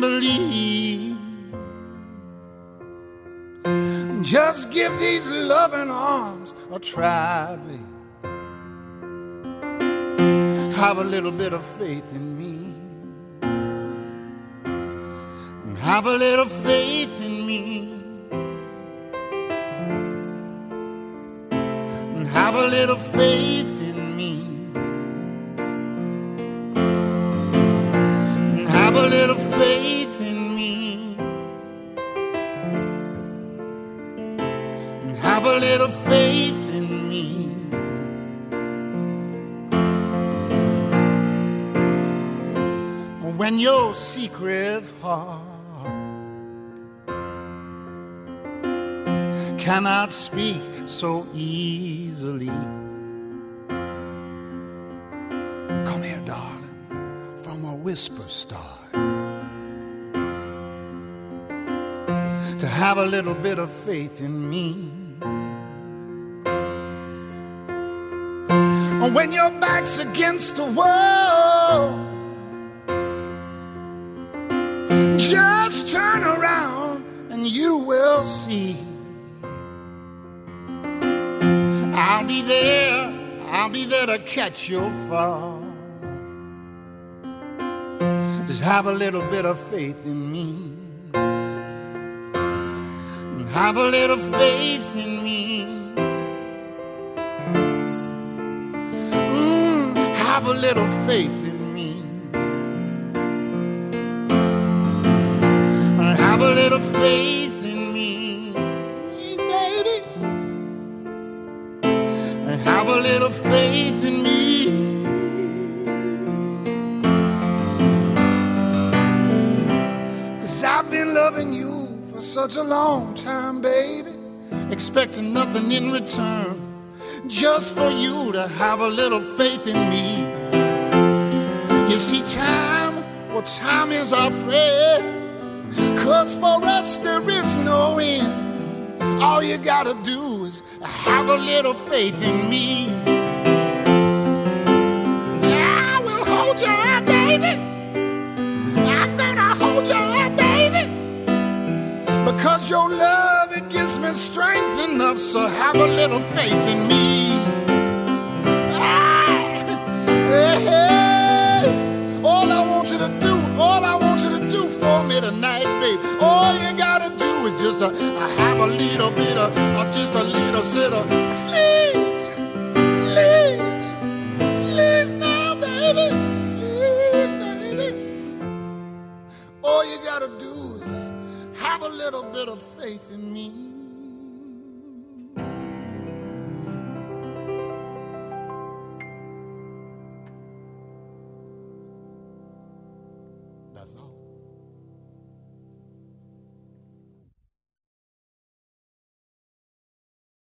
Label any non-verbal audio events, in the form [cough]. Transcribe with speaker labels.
Speaker 1: believe. Just give these loving arms a try, babe. Have a little bit of faith in me. Have a little faith in me. Have a little faith a little faith in me. When your secret heart cannot speak so easily. Come here, darling, from a whisper start. To have a little bit of faith in me. When your back's against the wall, just turn around and you will see. I'll be there, I'll be there to catch your fall. Just have a little bit of faith in me. Have a little faith in me. Have a little faith in me. Have a little faith in me, baby. Have a little faith in me. Cause I've been loving you for such a long time, baby. Expecting nothing in return. Just for you to have a little faith in me. You see, time, well, time is our friend. Cause for us there is no end. All you gotta do is have a little faith in me. I will hold your hand, baby. I'm gonna hold your hand, baby. Because your love, it gives me strength enough. So have a little faith in me. Ah, [laughs] hey, hey. Tonight, baby. All you gotta do is just uh, have a little bit of, uh, just a little of, please, please, please now, baby, please, baby. All you gotta do is have a little bit of faith in me.